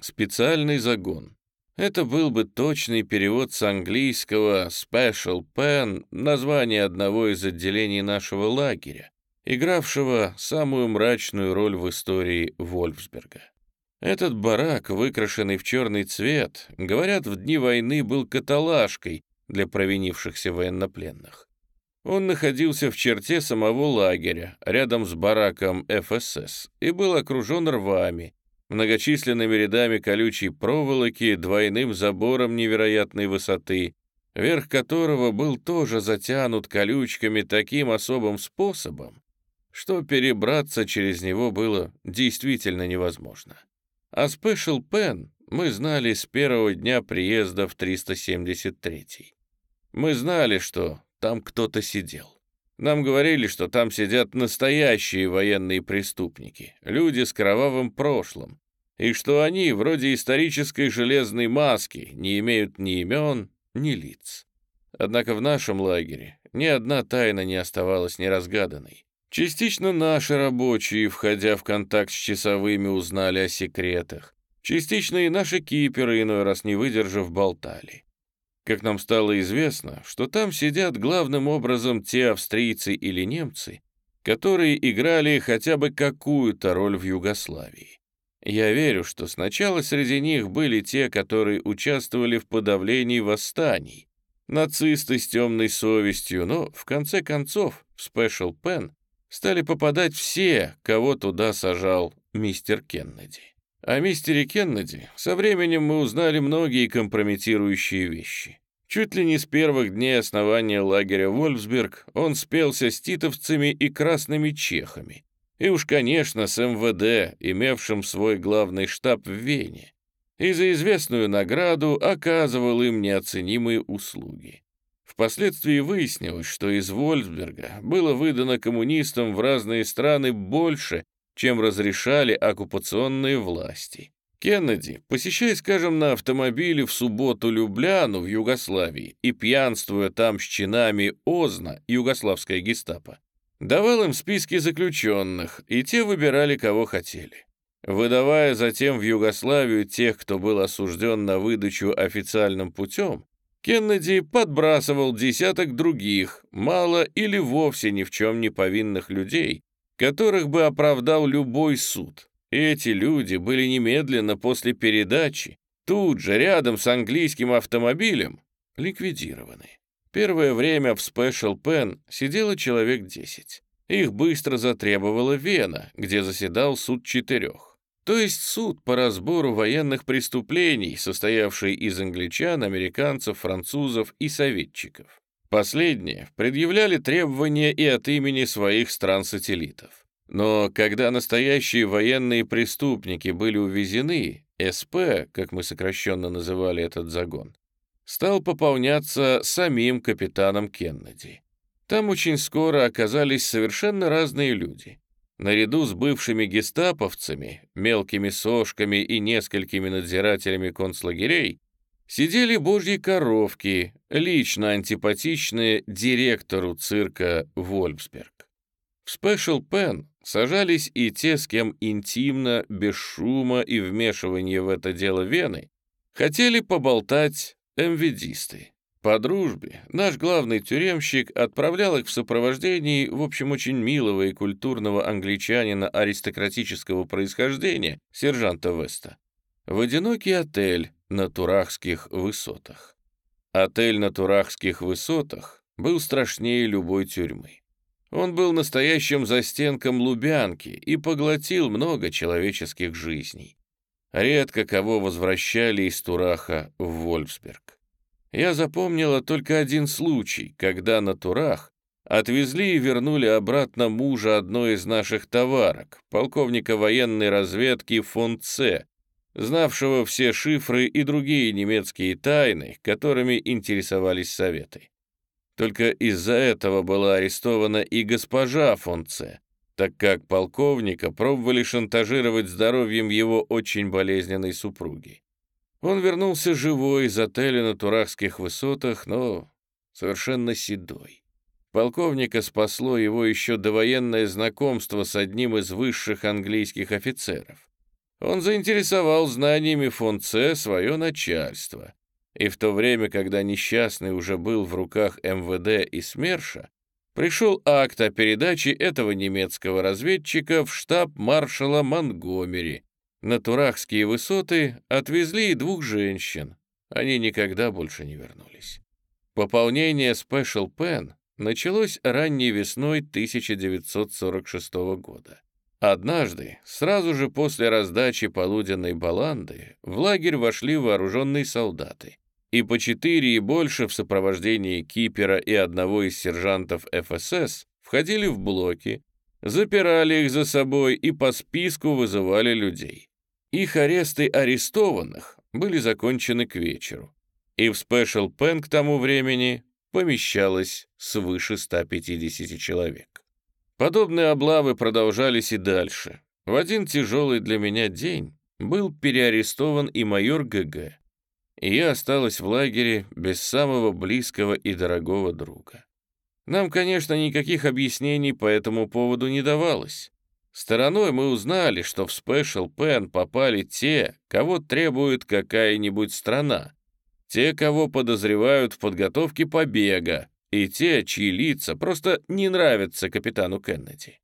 Специальный загон. Это был бы точный перевод с английского «Special Pen» название одного из отделений нашего лагеря, игравшего самую мрачную роль в истории Вольфсберга. Этот барак, выкрашенный в черный цвет, говорят, в дни войны был каталажкой для провинившихся военнопленных. Он находился в черте самого лагеря, рядом с бараком ФСС, и был окружен рвами, многочисленными рядами колючей проволоки, двойным забором невероятной высоты, верх которого был тоже затянут колючками таким особым способом, что перебраться через него было действительно невозможно. А Special Pen мы знали с первого дня приезда в 373 Мы знали, что там кто-то сидел. Нам говорили, что там сидят настоящие военные преступники, люди с кровавым прошлым, и что они, вроде исторической железной маски, не имеют ни имен, ни лиц. Однако в нашем лагере ни одна тайна не оставалась неразгаданной. Частично наши рабочие, входя в контакт с часовыми, узнали о секретах. Частично и наши киперы, иной раз не выдержав, болтали. Как нам стало известно, что там сидят главным образом те австрийцы или немцы, которые играли хотя бы какую-то роль в Югославии. Я верю, что сначала среди них были те, которые участвовали в подавлении восстаний, нацисты с темной совестью, но в конце концов в Special Pen стали попадать все, кого туда сажал мистер Кеннеди. О мистере Кеннеди со временем мы узнали многие компрометирующие вещи. Чуть ли не с первых дней основания лагеря Вольфсберг он спелся с титовцами и красными чехами. И уж, конечно, с МВД, имевшим свой главный штаб в Вене. И за известную награду оказывал им неоценимые услуги. Впоследствии выяснилось, что из Вольфсберга было выдано коммунистам в разные страны больше, чем разрешали оккупационные власти. Кеннеди, посещая, скажем, на автомобиле в субботу Любляну в Югославии и пьянствуя там с чинами Озна, югославская гестапо, давал им списки заключенных, и те выбирали, кого хотели. Выдавая затем в Югославию тех, кто был осужден на выдачу официальным путем, Кеннеди подбрасывал десяток других, мало или вовсе ни в чем не повинных людей, которых бы оправдал любой суд. Эти люди были немедленно после передачи, тут же рядом с английским автомобилем, ликвидированы. Первое время в Special Pen сидело человек 10. Их быстро затребовала Вена, где заседал суд четырех. То есть суд по разбору военных преступлений, состоявший из англичан, американцев, французов и советчиков. Последние предъявляли требования и от имени своих стран-сателлитов. Но когда настоящие военные преступники были увезены, СП, как мы сокращенно называли этот загон, стал пополняться самим капитаном Кеннеди. Там очень скоро оказались совершенно разные люди. Наряду с бывшими гестаповцами, мелкими сошками и несколькими надзирателями концлагерей сидели божьи коровки, лично антипатичные директору цирка Вольфсберг. В Special Pen сажались и те, с кем интимно, без шума и вмешивания в это дело Вены, хотели поболтать МВДисты. По дружбе наш главный тюремщик отправлял их в сопровождении, в общем, очень милого и культурного англичанина аристократического происхождения, сержанта Веста, в одинокий отель на Турахских высотах. Отель на Турахских высотах был страшнее любой тюрьмы. Он был настоящим застенком Лубянки и поглотил много человеческих жизней. Редко кого возвращали из Тураха в Вольфсберг. Я запомнила только один случай, когда на Турах отвезли и вернули обратно мужа одной из наших товарок, полковника военной разведки фон Ц, знавшего все шифры и другие немецкие тайны, которыми интересовались советы. Только из-за этого была арестована и госпожа фон Ц, так как полковника пробовали шантажировать здоровьем его очень болезненной супруги. Он вернулся живой из отеля на Турахских высотах, но совершенно седой. Полковника спасло его еще довоенное знакомство с одним из высших английских офицеров. Он заинтересовал знаниями фон Ц свое начальство. И в то время, когда несчастный уже был в руках МВД и СМЕРШа, пришел акт о передаче этого немецкого разведчика в штаб маршала Монгомери. На Турахские высоты отвезли и двух женщин. Они никогда больше не вернулись. Пополнение Special Pen началось ранней весной 1946 года. Однажды, сразу же после раздачи полуденной баланды, в лагерь вошли вооруженные солдаты и по четыре и больше в сопровождении кипера и одного из сержантов ФСС входили в блоки, запирали их за собой и по списку вызывали людей. Их аресты арестованных были закончены к вечеру, и в Special Pen к тому времени помещалось свыше 150 человек. Подобные облавы продолжались и дальше. В один тяжелый для меня день был переарестован и майор ГГ, и я осталась в лагере без самого близкого и дорогого друга. Нам, конечно, никаких объяснений по этому поводу не давалось. Стороной мы узнали, что в Special Pen попали те, кого требует какая-нибудь страна, те, кого подозревают в подготовке побега, и те, чьи лица просто не нравятся капитану Кеннеди.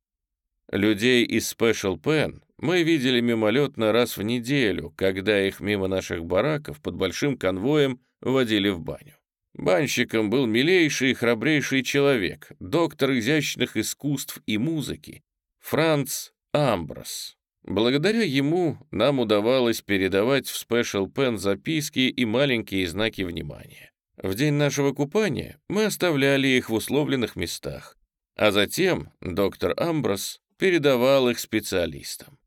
Людей из Special Pen мы видели мимолетно раз в неделю, когда их мимо наших бараков под большим конвоем водили в баню. Банщиком был милейший и храбрейший человек, доктор изящных искусств и музыки, Франц Амброс. Благодаря ему нам удавалось передавать в Special Pen записки и маленькие знаки внимания. В день нашего купания мы оставляли их в условленных местах, а затем доктор Амброс передавал их специалистам.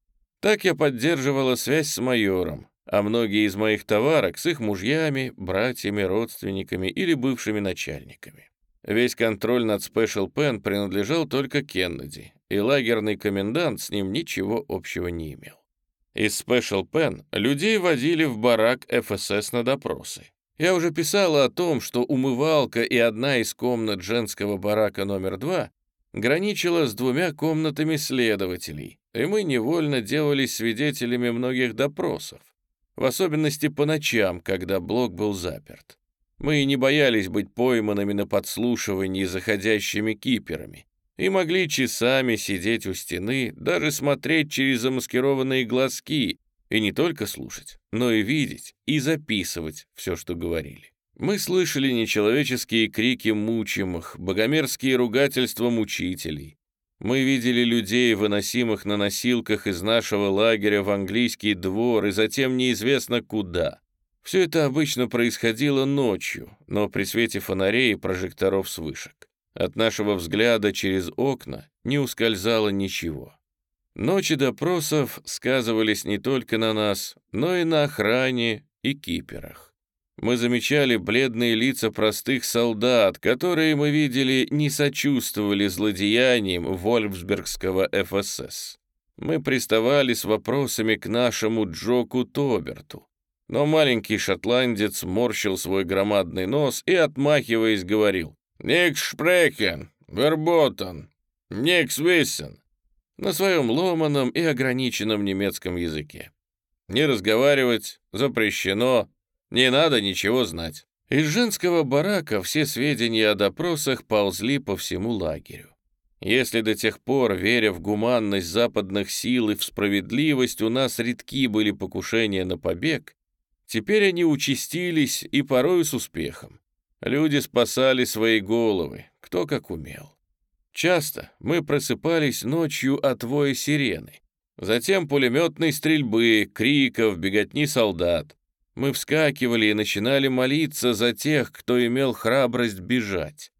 Так я поддерживала связь с майором, а многие из моих товарок с их мужьями, братьями, родственниками или бывшими начальниками. Весь контроль над Special Pen принадлежал только Кеннеди, и лагерный комендант с ним ничего общего не имел. Из Special Pen людей водили в барак ФСС на допросы. Я уже писала о том, что умывалка и одна из комнат женского барака номер два граничила с двумя комнатами следователей, и мы невольно делались свидетелями многих допросов, в особенности по ночам, когда блок был заперт. Мы не боялись быть пойманными на подслушивании заходящими киперами и могли часами сидеть у стены, даже смотреть через замаскированные глазки и не только слушать, но и видеть и записывать все, что говорили. Мы слышали нечеловеческие крики мучимых, богомерзкие ругательства мучителей. Мы видели людей, выносимых на носилках из нашего лагеря в английский двор и затем неизвестно куда. Все это обычно происходило ночью, но при свете фонарей и прожекторов с вышек. От нашего взгляда через окна не ускользало ничего. Ночи допросов сказывались не только на нас, но и на охране и киперах. Мы замечали бледные лица простых солдат, которые, мы видели, не сочувствовали злодеяниям Вольфсбергского ФСС. Мы приставали с вопросами к нашему Джоку Тоберту. Но маленький шотландец морщил свой громадный нос и, отмахиваясь, говорил «Никс шпрекен, верботен, никс виссен» на своем ломаном и ограниченном немецком языке. Не разговаривать запрещено, не надо ничего знать. Из женского барака все сведения о допросах ползли по всему лагерю. Если до тех пор, веря в гуманность западных сил и в справедливость, у нас редки были покушения на побег, теперь они участились и порою с успехом. Люди спасали свои головы, кто как умел. Часто мы просыпались ночью от воя сирены, затем пулеметной стрельбы, криков, беготни солдат. Мы вскакивали и начинали молиться за тех, кто имел храбрость бежать.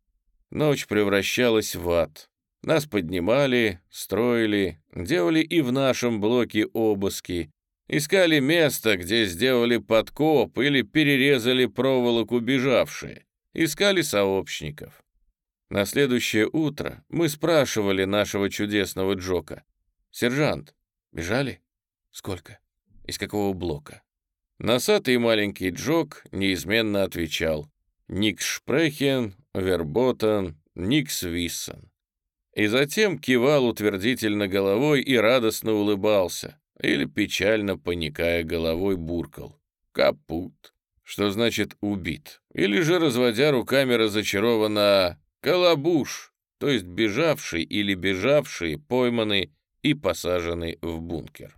Ночь превращалась в ад. Нас поднимали, строили, делали и в нашем блоке обыски, искали место, где сделали подкоп или перерезали проволоку бежавшие, искали сообщников. На следующее утро мы спрашивали нашего чудесного Джока. «Сержант, бежали? Сколько? Из какого блока?» Носатый маленький Джок неизменно отвечал «Никс Шпрехен, Верботен, Никс Виссен». И затем кивал утвердительно головой и радостно улыбался. или, печально поникая головой, буркал «Капут», что значит «убит», или же, разводя руками разочарованно «Колобуш», то есть бежавший или бежавшие, пойманы и посажены в бункер.